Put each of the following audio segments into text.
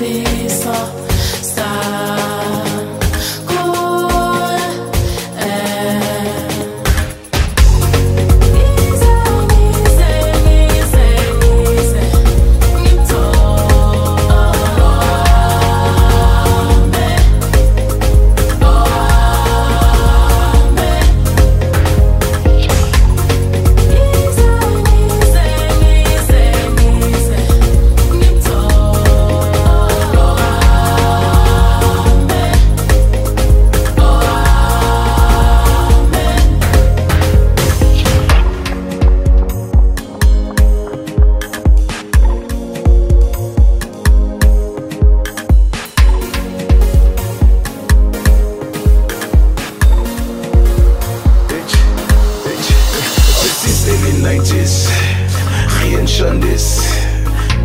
Lisa. Chandis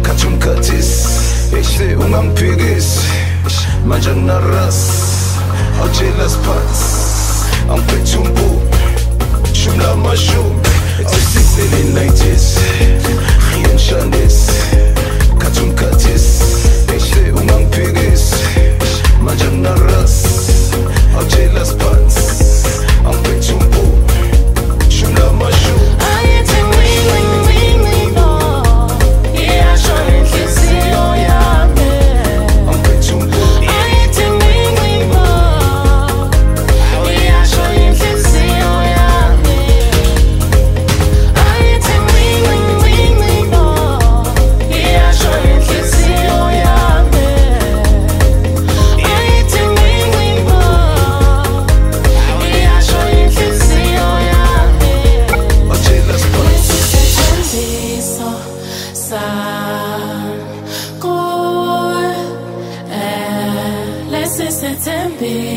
Kaçım katis İşte ungan pigis Macan naras Acelas pats Am pe un buc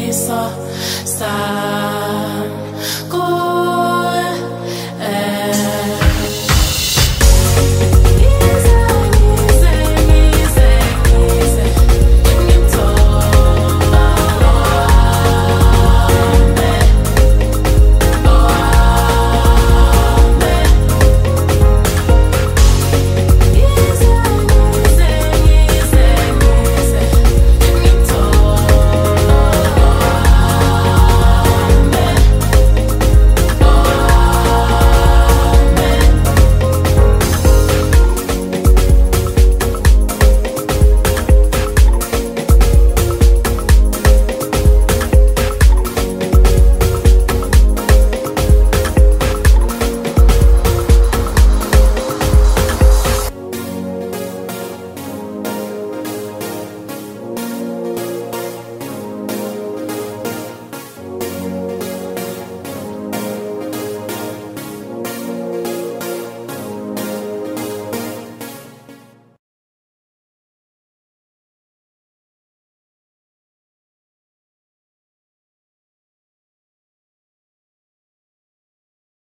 lesisethembiso sami